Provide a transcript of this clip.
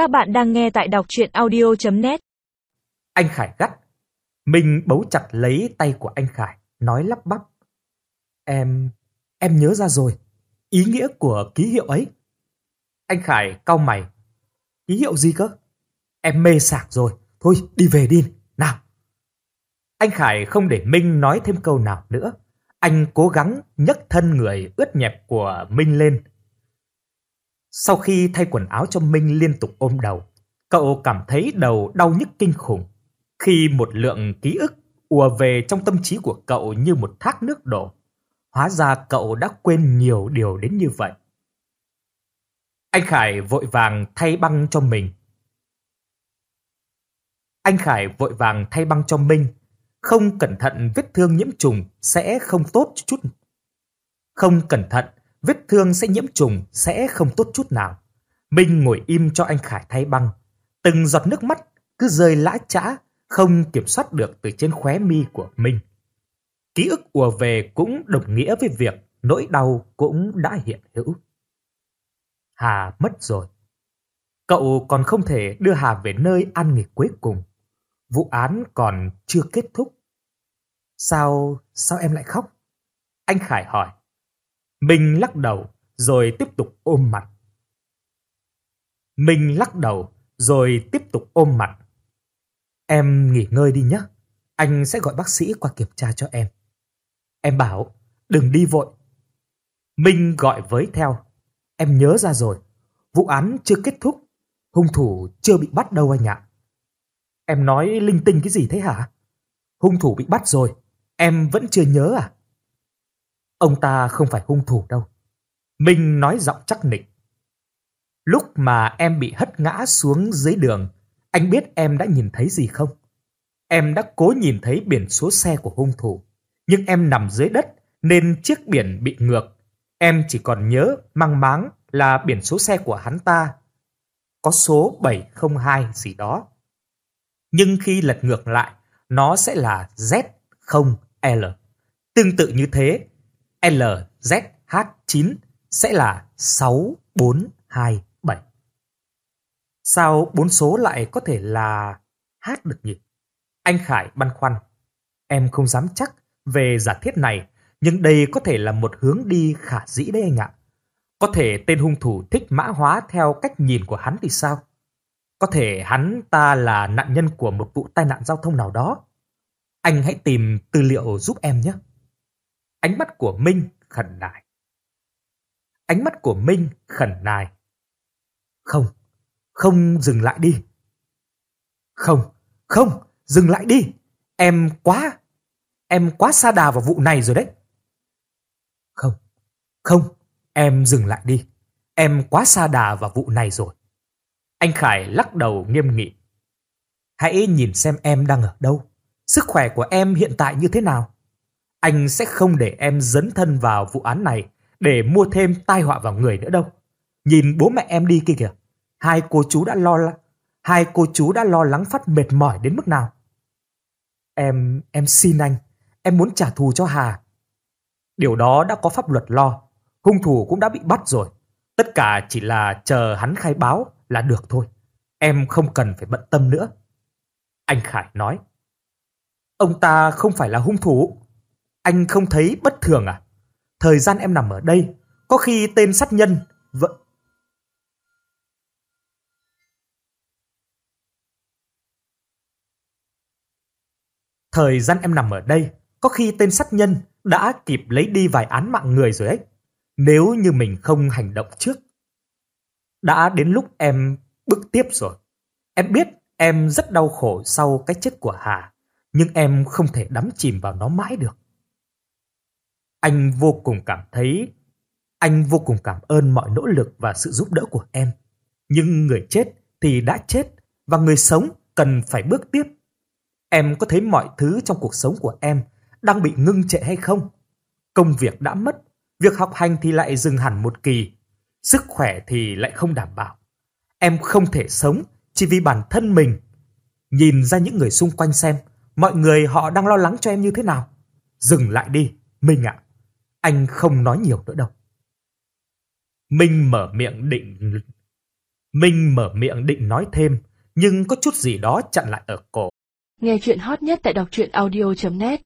Các bạn đang nghe tại đọc chuyện audio.net Anh Khải gắt. Minh bấu chặt lấy tay của anh Khải, nói lắp bắp. Em, em nhớ ra rồi, ý nghĩa của ký hiệu ấy. Anh Khải cau mày. Ký hiệu gì cơ? Em mê sạc rồi, thôi đi về đi, nào. Anh Khải không để Minh nói thêm câu nào nữa. Anh cố gắng nhấc thân người ướt nhẹp của Minh lên. Sau khi thay quần áo cho Minh liên tục ôm đầu, cậu cảm thấy đầu đau nhức kinh khủng. Khi một lượng ký ức ùa về trong tâm trí của cậu như một thác nước đổ, hóa ra cậu đã quên nhiều điều đến như vậy. Anh Khải vội vàng thay băng cho mình. Anh Khải vội vàng thay băng cho Minh không cẩn thận vết thương nhiễm trùng sẽ không tốt chút. Không cẩn thận, vết thương sẽ nhiễm trùng sẽ không tốt chút nào. Minh ngồi im cho anh Khải thay băng. Từng giọt nước mắt cứ rơi lã chã, không kiểm soát được từ trên khóe mi của Minh. Ký ức ùa về cũng đồng nghĩa với việc nỗi đau cũng đã hiện hữu. Hà mất rồi. Cậu còn không thể đưa Hà về nơi an nghỉ cuối cùng. Vụ án còn chưa kết thúc. Sao, sao em lại khóc? Anh Khải hỏi. Minh lắc đầu rồi tiếp tục ôm mặt. Minh lắc đầu rồi tiếp tục ôm mặt. Em nghỉ ngơi đi nhé. Anh sẽ gọi bác sĩ qua kiểm tra cho em. Em bảo, đừng đi vội. Minh gọi với theo. Em nhớ ra rồi, vụ án chưa kết thúc, hung thủ chưa bị bắt đâu anh ạ. Em nói linh tinh cái gì thế hả? Hung thủ bị bắt rồi, em vẫn chưa nhớ à? Ông ta không phải hung thủ đâu. Minh nói giọng chắc nịch. Lúc mà em bị hất ngã xuống dưới đường, anh biết em đã nhìn thấy gì không? Em đã cố nhìn thấy biển số xe của hung thủ, nhưng em nằm dưới đất nên chiếc biển bị ngược. Em chỉ còn nhớ mang máng là biển số xe của hắn ta. Có số 702 gì đó nhưng khi lật ngược lại, nó sẽ là Z0L. Tương tự như thế, LZH9 sẽ là 6427. Sao bốn số lại có thể là H được nhỉ? Anh Khải băn khoăn. Em không dám chắc về giả thiết này, nhưng đây có thể là một hướng đi khả dĩ đấy anh ạ. Có thể tên hung thủ thích mã hóa theo cách nhìn của hắn thì sao? Có thể hắn ta là nạn nhân của một vụ tai nạn giao thông nào đó. Anh hãy tìm tư liệu giúp em nhé. Ánh mắt của Minh khẩn nài. Ánh mắt của Minh khẩn nài. Không, không dừng lại đi. Không, không, dừng lại đi. Em quá, em quá xa đà vào vụ này rồi đấy. Không, không, em dừng lại đi. Em quá xa đà vào vụ này rồi. Anh Khải lắc đầu nghiêm nghị. Hãy nhìn xem em đang ở đâu. Sức khỏe của em hiện tại như thế nào? Anh sẽ không để em dấn thân vào vụ án này để mua thêm tai họa vào người nữa đâu. Nhìn bố mẹ em đi kia kìa. Hai cô chú đã lo lắng, hai cô chú đã lo lắng phát mệt mỏi đến mức nào. Em, em xin anh, em muốn trả thù cho Hà. Điều đó đã có pháp luật lo, hung thủ cũng đã bị bắt rồi. Tất cả chỉ là chờ hắn khai báo là được thôi. Em không cần phải bận tâm nữa. Anh Khải nói. Ông ta không phải là hung thủ. Anh không thấy bất thường à? Thời gian em nằm ở đây, có khi tên sát nhân vẫn... Thời gian em nằm ở đây, có khi tên sát nhân đã kịp lấy đi vài án mạng người rồi ấy. Nếu như mình không hành động trước, đã đến lúc em bước tiếp rồi. Em biết em rất đau khổ sau cái chết của Hà, nhưng em không thể đắm chìm vào nó mãi được. Anh vô cùng cảm thấy, anh vô cùng cảm ơn mọi nỗ lực và sự giúp đỡ của em. Nhưng người chết thì đã chết và người sống cần phải bước tiếp. Em có thấy mọi thứ trong cuộc sống của em đang bị ngưng trệ hay không? Công việc đã mất, việc học hành thì lại dừng hẳn một kỳ sức khỏe thì lại không đảm bảo. Em không thể sống chỉ vì bản thân mình. Nhìn ra những người xung quanh xem, mọi người họ đang lo lắng cho em như thế nào. Dừng lại đi, mình ạ. Anh không nói nhiều nữa đâu. Minh mở miệng định... Minh mở miệng định nói thêm, nhưng có chút gì đó chặn lại ở cổ. Nghe chuyện hot nhất tại đọc truyện audio.net